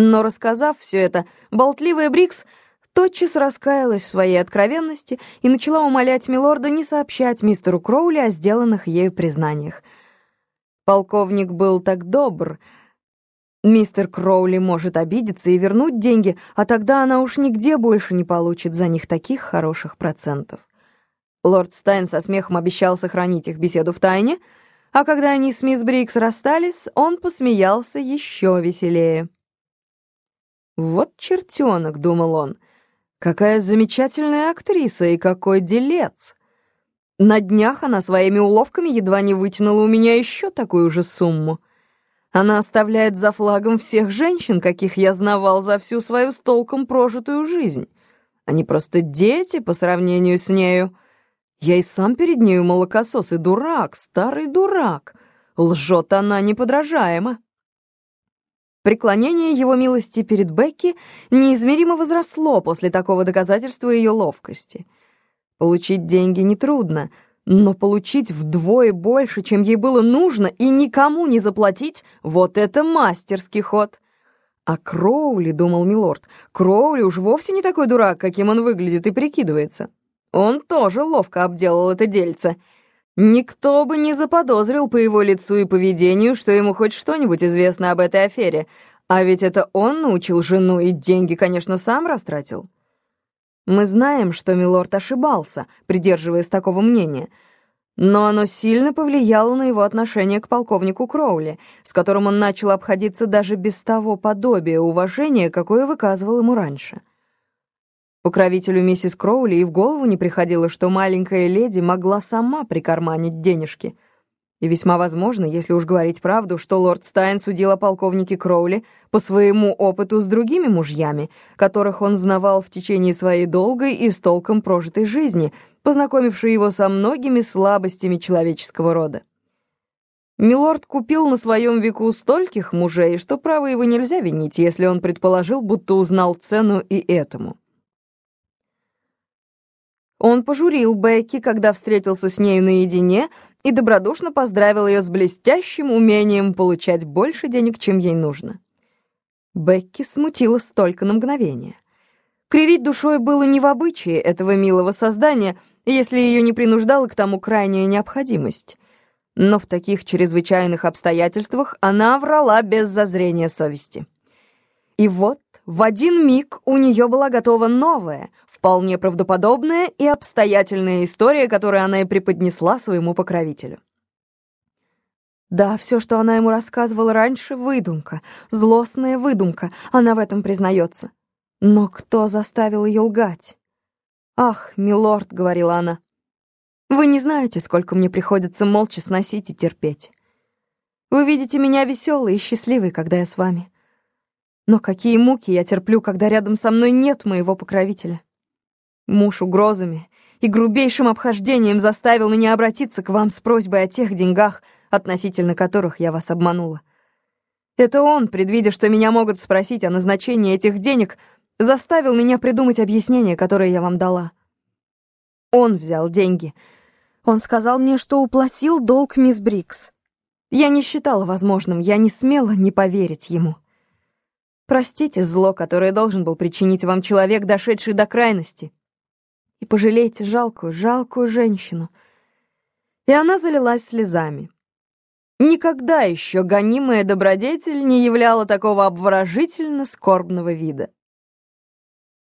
Но, рассказав все это, болтливая Брикс тотчас раскаялась в своей откровенности и начала умолять милорда не сообщать мистеру Кроули о сделанных ею признаниях. Полковник был так добр. Мистер Кроули может обидеться и вернуть деньги, а тогда она уж нигде больше не получит за них таких хороших процентов. Лорд Стайн со смехом обещал сохранить их беседу в тайне, а когда они с мисс Брикс расстались, он посмеялся еще веселее. «Вот чертенок», — думал он, — «какая замечательная актриса и какой делец!» На днях она своими уловками едва не вытянула у меня еще такую же сумму. Она оставляет за флагом всех женщин, каких я знавал за всю свою с толком прожитую жизнь. Они просто дети по сравнению с нею. Я и сам перед нею молокосос и дурак, старый дурак. Лжет она неподражаемо. Преклонение его милости перед Бекки неизмеримо возросло после такого доказательства ее ловкости. Получить деньги нетрудно, но получить вдвое больше, чем ей было нужно, и никому не заплатить — вот это мастерский ход. А Кроули, — думал милорд, — Кроули уж вовсе не такой дурак, каким он выглядит и прикидывается. Он тоже ловко обделал это дельце — Никто бы не заподозрил по его лицу и поведению, что ему хоть что-нибудь известно об этой афере, а ведь это он научил жену и деньги, конечно, сам растратил. Мы знаем, что Милорд ошибался, придерживаясь такого мнения, но оно сильно повлияло на его отношение к полковнику Кроули, с которым он начал обходиться даже без того подобия уважения, какое выказывал ему раньше. Покровителю миссис Кроули и в голову не приходило, что маленькая леди могла сама прикарманить денежки. И весьма возможно, если уж говорить правду, что лорд Стайн судил о полковнике Кроули по своему опыту с другими мужьями, которых он знавал в течение своей долгой и с толком прожитой жизни, познакомившей его со многими слабостями человеческого рода. Милорд купил на своем веку стольких мужей, что право его нельзя винить, если он предположил, будто узнал цену и этому. Он пожурил Бекки, когда встретился с нею наедине, и добродушно поздравил ее с блестящим умением получать больше денег, чем ей нужно. Бекки смутилась только на мгновение. Кривить душой было не в обычае этого милого создания, если ее не принуждала к тому крайняя необходимость. Но в таких чрезвычайных обстоятельствах она врала без зазрения совести. И вот в один миг у нее была готова новая, вполне правдоподобная и обстоятельная история, которую она и преподнесла своему покровителю. Да, все, что она ему рассказывала раньше, выдумка, злостная выдумка, она в этом признается. Но кто заставил ее лгать? «Ах, милорд», — говорила она, — «вы не знаете, сколько мне приходится молча сносить и терпеть. Вы видите меня веселой и счастливой, когда я с вами. Но какие муки я терплю, когда рядом со мной нет моего покровителя. Муж угрозами и грубейшим обхождением заставил меня обратиться к вам с просьбой о тех деньгах, относительно которых я вас обманула. Это он, предвидя, что меня могут спросить о назначении этих денег, заставил меня придумать объяснение, которое я вам дала. Он взял деньги. Он сказал мне, что уплатил долг мисс Брикс. Я не считала возможным, я не смела не поверить ему. Простите зло, которое должен был причинить вам человек, дошедший до крайности. И пожалейте жалкую, жалкую женщину. И она залилась слезами. Никогда еще гонимая добродетель не являла такого обворожительно скорбного вида.